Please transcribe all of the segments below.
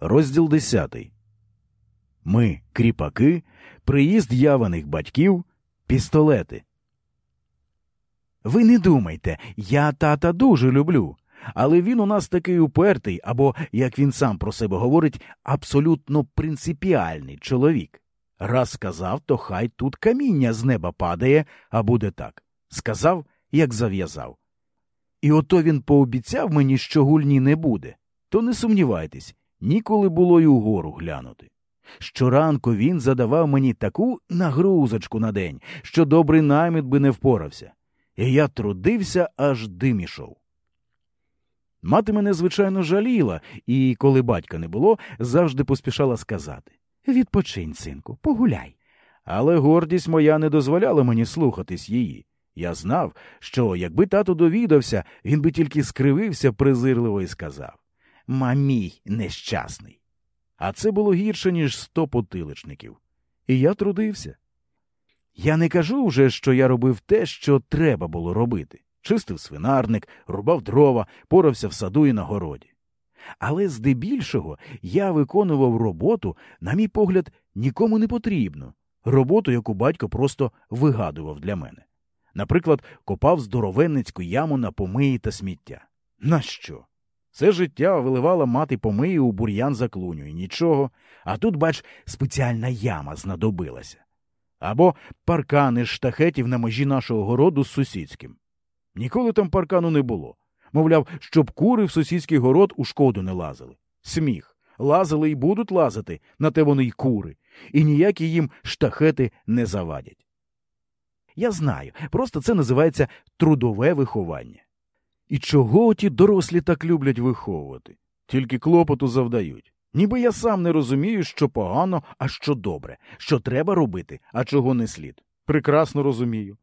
Розділ десятий. Ми кріпаки, приїзд яваних батьків, пістолети. Ви не думайте, я тата дуже люблю. Але він у нас такий упертий, або, як він сам про себе говорить, абсолютно принципіальний чоловік. Раз сказав, то хай тут каміння з неба падає, а буде так. Сказав, як зав'язав. І ото він пообіцяв мені, що гульні не буде. То не сумнівайтесь, ніколи було й угору глянути. Щоранку він задавав мені таку нагрузочку на день, що добрий наміт би не впорався. І я трудився, аж дим ішов. Мати мене, звичайно, жаліла, і, коли батька не було, завжди поспішала сказати Відпочинь, синку, погуляй. Але гордість моя не дозволяла мені слухатись її. Я знав, що якби тато довідався, він би тільки скривився презирливо і сказав Мамій нещасний. А це було гірше, ніж сто потиличників. І я трудився. Я не кажу вже, що я робив те, що треба було робити чистив свинарник, рубав дрова, порався в саду і на городі. Але здебільшого я виконував роботу, на мій погляд, нікому не потрібну, роботу, яку батько просто вигадував для мене. Наприклад, копав здоровенницьку яму на помиї та сміття. На що? Це життя виливала мати помиї у бур'ян за клуню і нічого, а тут, бач, спеціальна яма знадобилася. Або паркани штахетів на межі нашого городу з сусідським. Ніколи там паркану не було. Мовляв, щоб кури в сусідський город у шкоду не лазили. Сміх. Лазили і будуть лазити, на те вони й кури, і ніякі їм штахети не завадять. Я знаю, просто це називається трудове виховання. І чого ті дорослі так люблять виховувати? Тільки клопоту завдають. Ніби я сам не розумію, що погано, а що добре, що треба робити, а чого не слід. Прекрасно розумію.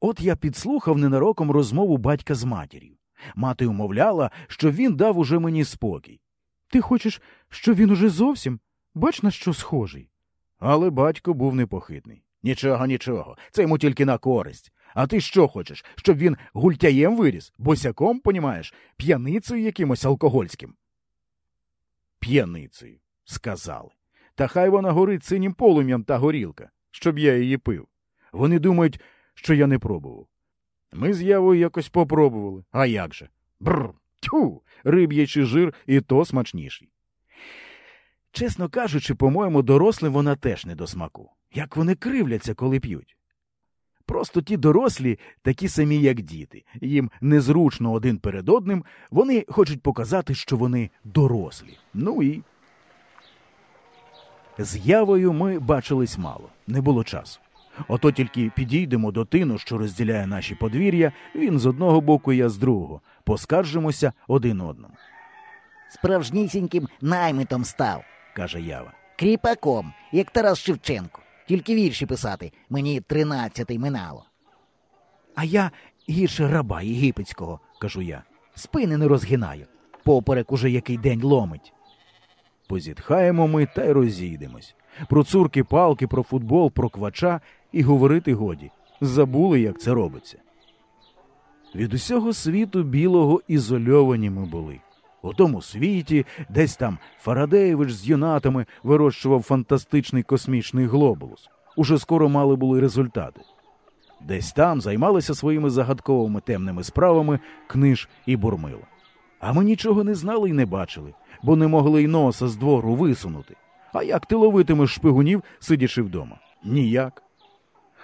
От я підслухав ненароком розмову батька з матір'ю. Мати умовляла, що він дав уже мені спокій. Ти хочеш, щоб він уже зовсім? Бач, на що схожий. Але батько був непохитний. Нічого, нічого, це йому тільки на користь. А ти що хочеш, щоб він гультяєм виріс, босяком, понімаєш, п'яницею якимось алкогольським? П'яницею, сказали. Та хай вона горить синім полум'ям та горілка, щоб я її пив. Вони думають, що я не пробував. Ми з явою якось попробували. А як же? Бррр, тю, риб'ячий жир і то смачніший. Чесно кажучи, по-моєму, дорослим вона теж не до смаку. Як вони кривляться, коли п'ють. Просто ті дорослі такі самі, як діти. Їм незручно один перед одним, вони хочуть показати, що вони дорослі. Ну і. З явою ми бачились мало, не було часу. Ото тільки підійдемо до тину, що розділяє наші подвір'я, він з одного боку, я з другого, поскаржимося один одному. Справжнісіньким наймитом став, каже Ява. кріпаком, як Тарас Шевченко. Тільки вірші писати мені тринадцятий минало. А я гірше раба єгипетського, кажу я. Спини не розгинаю. Поперек уже який день ломить. Позітхаємо ми та й розійдемось. Про цурки палки, про футбол, про квача і говорити годі. Забули, як це робиться. Від усього світу білого ізольовані ми були. У тому світі, десь там Фарадеєвич з юнатами вирощував фантастичний космічний глобулус. Уже скоро мали були результати. Десь там займалися своїми загадковими темними справами книж і бурмила. А ми нічого не знали і не бачили, бо не могли й носа з двору висунути. А як ти ловитимеш шпигунів, сидячи вдома? Ніяк.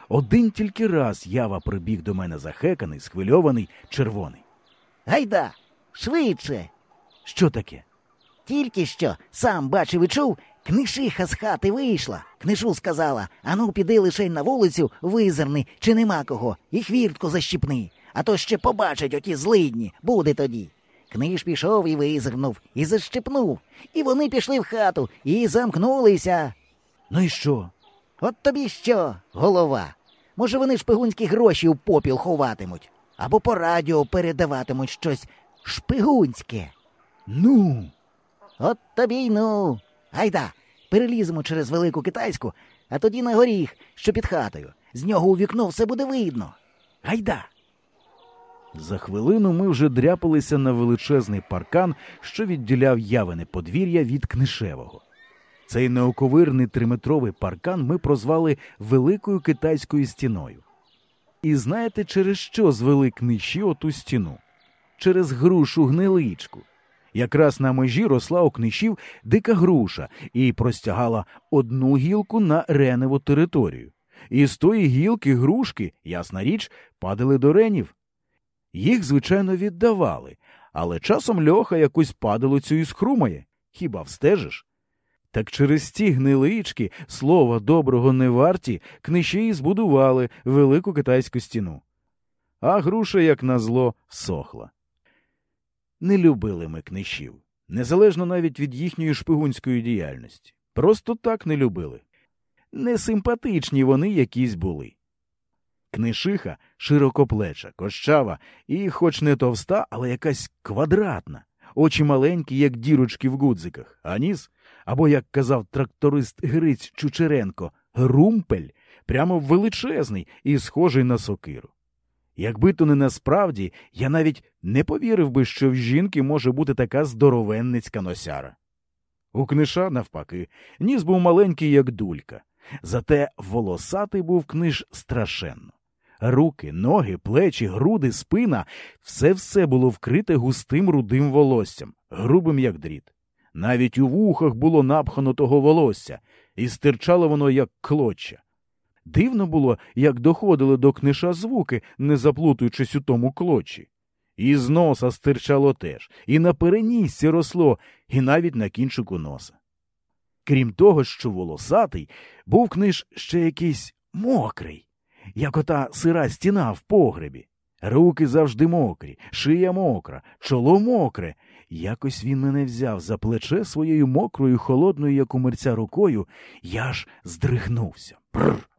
Один тільки раз ява прибіг до мене захеканий, схвильований, червоний. Гайда, швидше. Що таке? Тільки що сам бачив і чув, книжиха з хати вийшла. Книжу сказала ану, піди лишень на вулицю, визирни, чи нема кого, і хвіртку защіпни, а то ще побачать оті злидні, буде тоді. Книж пішов і визирнув, і защепнув, і вони пішли в хату і замкнулися. Ну і що? От тобі що, голова? Може, вони шпигунські гроші у попіл ховатимуть, або по радіо передаватимуть щось шпигунське. Ну. От тобі й ну. Гайда, переліземо через велику китайську, а тоді на горіх, що під хатою. З нього у вікно все буде видно. Гайда. За хвилину ми вже дряпалися на величезний паркан, що відділяв явине подвір'я від книшевого. Цей неоковирний триметровий паркан ми прозвали Великою китайською стіною. І знаєте, через що звели книжі оту стіну? Через грушу гниличку. Якраз на межі росла у книжів дика груша і простягала одну гілку на реневу територію. І з тої гілки грушки, ясна річ, падали до ренів. Їх, звичайно, віддавали, але часом льоха якусь падалицю і схрумає. Хіба встежиш? Так через ті гнилички слова доброго не варті, книжі і збудували велику китайську стіну. А груша, як назло, всохла. Не любили ми книжів, незалежно навіть від їхньої шпигунської діяльності. Просто так не любили. Несимпатичні вони якісь були. Книшиха широкоплеча, кощава і, хоч не товста, але якась квадратна, очі маленькі, як дірочки в гудзиках, а ніс, або, як казав тракторист Гриць Чучеренко, грумпель, прямо величезний і схожий на сокиру. Якби то не насправді, я навіть не повірив би, що в жінки може бути така здоровенницька носяра. У книша, навпаки, ніс був маленький, як дулька, зате волосатий був книж страшенно. Руки, ноги, плечі, груди, спина все все було вкрите густим рудим волоссям, грубим, як дріт. Навіть у вухах було напхано того волосся, і стирчало воно, як клоча. Дивно було, як доходили до книша звуки, не заплутуючись у тому клочі. І з носа стирчало теж, і на перенісці росло, і навіть на кінчику носа. Крім того, що волосатий, був книж ще якийсь мокрий, як ота сира стіна в погребі. Руки завжди мокрі, шия мокра, чоло мокре. Якось він мене взяв за плече своєю мокрою, холодною, як у мерця рукою, я ж здригнувся. Бррр.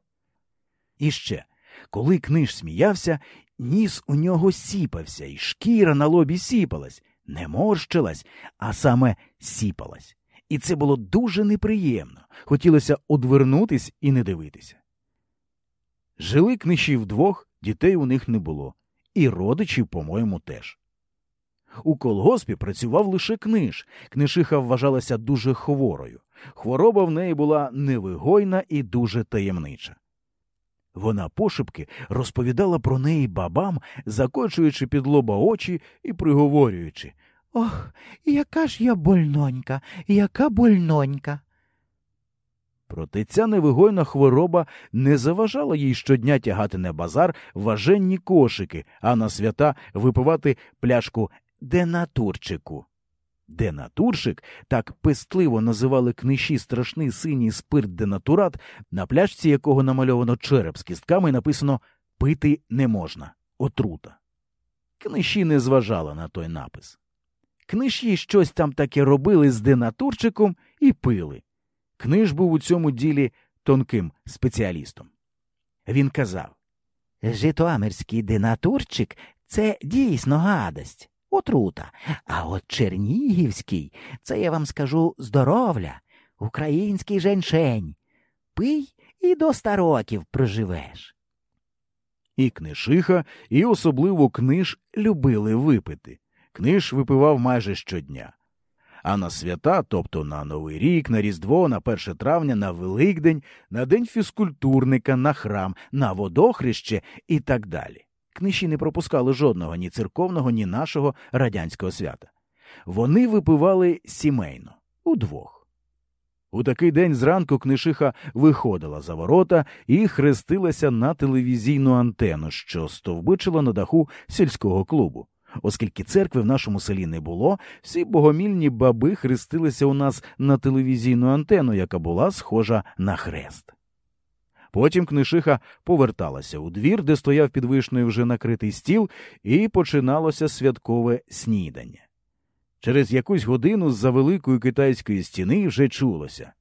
І ще, коли книж сміявся, ніс у нього сіпався, і шкіра на лобі сіпалась, не морщилась, а саме сіпалась. І це було дуже неприємно. Хотілося одвернутись і не дивитися. Жили книжі вдвох, дітей у них не було, і родичів, по-моєму, теж. У колгоспі працював лише книж. Книжиха вважалася дуже хворою. Хвороба в неї була невигойна і дуже таємнича. Вона пошепки розповідала про неї бабам, закочуючи під лоба очі і приговорюючи Ох, яка ж я больнонька, яка больнонька. Проте ця невигойна хвороба не заважала їй щодня тягати на базар важенні кошики, а на свята випивати пляшку денатурчику. Денатурчик, так пестливо називали книжі страшний синій спирт денатурат, на пляшці якого намальовано череп з кістками написано Пити не можна. Отрута. Книжі не зважала на той напис. Книжі щось там таке робили з денатурчиком і пили. Книж був у цьому ділі тонким спеціалістом. Він казав Житомирський денатурчик це дійсно гадость, отрута. А от Чернігівський, це я вам скажу здоровля, український женьшень. Пий і до ста років проживеш. І книжиха, і особливо книж любили випити. Книж випивав майже щодня. А на свята, тобто на Новий рік, на Різдво, на 1 травня, на Великдень, на День фізкультурника, на храм, на водохреще і так далі. Книжі не пропускали жодного ні церковного, ні нашого радянського свята. Вони випивали сімейно, удвох. У такий день зранку книжиха виходила за ворота і хрестилася на телевізійну антенну, що стовбичила на даху сільського клубу. Оскільки церкви в нашому селі не було, всі богомільні баби хрестилися у нас на телевізійну антенну, яка була схожа на хрест. Потім книжиха поверталася у двір, де стояв під вишнею вже накритий стіл, і починалося святкове снідання. Через якусь годину з за великої китайської стіни вже чулося.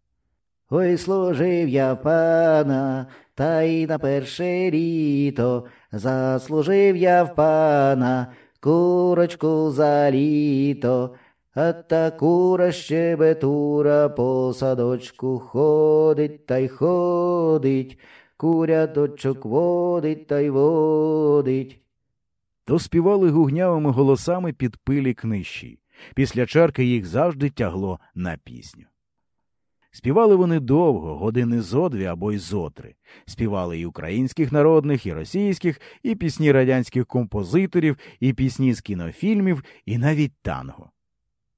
Ой, служив я пана, та й на перше літо, заслужив я в пана, курочку за літо, а та кура щебетура по садочку ходить та й ходить, куряточок водить та й водить. то співали гугнявими голосами під пилі книжі. Після чарки їх завжди тягло на пісню. Співали вони довго, години зо дві або й зо три. Співали і українських народних, і російських, і пісні радянських композиторів, і пісні з кінофільмів, і навіть танго.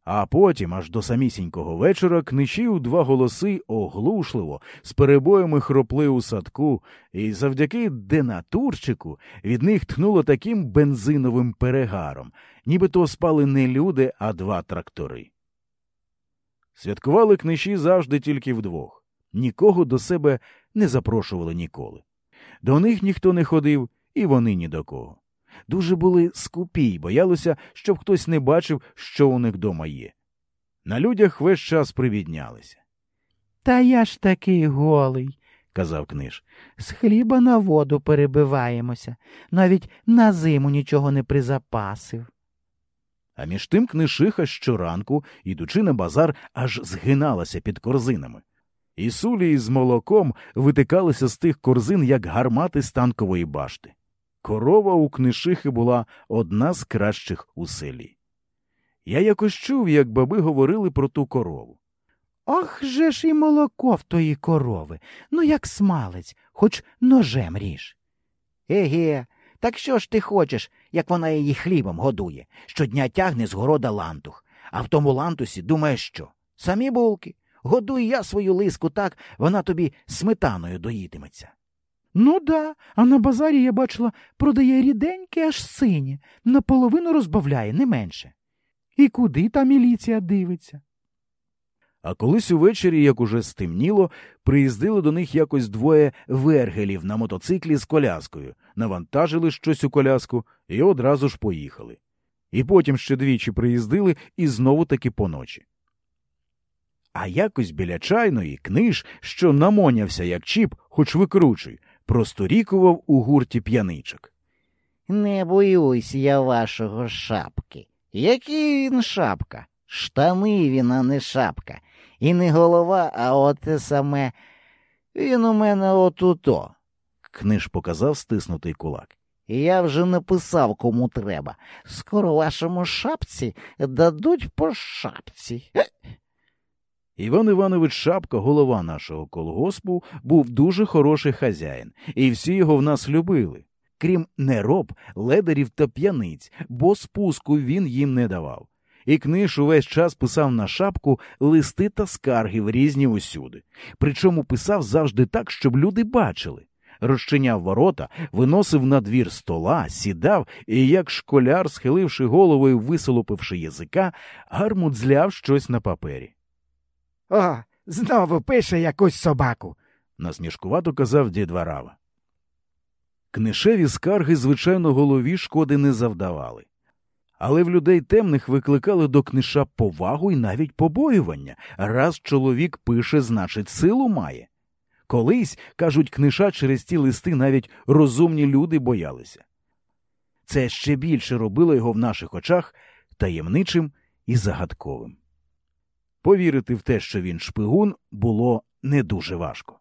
А потім, аж до самісінького вечора, книжі у два голоси оглушливо, з перебоями хропли у садку, і завдяки денатурчику від них тхнуло таким бензиновим перегаром, нібито спали не люди, а два трактори. Святкували книжі завжди тільки вдвох, нікого до себе не запрошували ніколи. До них ніхто не ходив, і вони ні до кого. Дуже були скупі й боялися, щоб хтось не бачив, що у них дома є. На людях весь час привіднялися. Та я ж такий голий, казав книж. З хліба на воду перебиваємося, навіть на зиму нічого не призапасив. А між тим книжиха щоранку, ідучи на базар, аж згиналася під корзинами. І сулі із молоком витикалися з тих корзин, як гармати з танкової башти. Корова у книшихи була одна з кращих у селі. Я якось чув, як баби говорили про ту корову. Ох же ж і молоко в тої корови, ну як смалець, хоч ножем ріж. Еге, так що ж ти хочеш, як вона її хлібом годує, щодня тягне з города лантух, а в тому лантусі думаєш що? Самі булки. Годуй я свою лиску так, вона тобі сметаною доїтиметься. Ну да, а на базарі я бачила, продає ріденьке аж синє, наполовину розбавляє, не менше. І куди та міліція дивиться? А колись увечері, як уже стемніло, приїздили до них якось двоє вергелів на мотоциклі з коляскою, навантажили щось у коляску і одразу ж поїхали. І потім ще двічі приїздили і знову таки поночі. А якось біля чайної книж, що намонявся, як чіп, хоч викручуй, просторікував у гурті п'яничок. Не боюсь я вашого шапки. Який він шапка? Штани він, а не шапка. І не голова, а оте саме. Він у мене отуто. Книж показав стиснутий кулак. Я вже написав, кому треба. Скоро вашому шапці дадуть по шапці. Іван Іванович Шапка, голова нашого колгоспу, був дуже хороший хазяїн, і всі його в нас любили. Крім нероб, ледарів та п'яниць, бо спуску він їм не давав. І книж увесь час писав на шапку листи та скарги в різні усюди. Причому писав завжди так, щоб люди бачили. Розчиняв ворота, виносив на двір стола, сідав і, як школяр, схиливши голову і висолопивши язика, гармудзляв щось на папері. О, знову пише якусь собаку, насмішкувато казав дід Варава. Книшеві скарги, звичайно, голові шкоди не завдавали. Але в людей темних викликали до книша повагу і навіть побоювання. Раз чоловік пише, значить, силу має. Колись, кажуть, книша через ті листи навіть розумні люди боялися. Це ще більше робило його в наших очах таємничим і загадковим. Повірити в те, що він шпигун, було не дуже важко.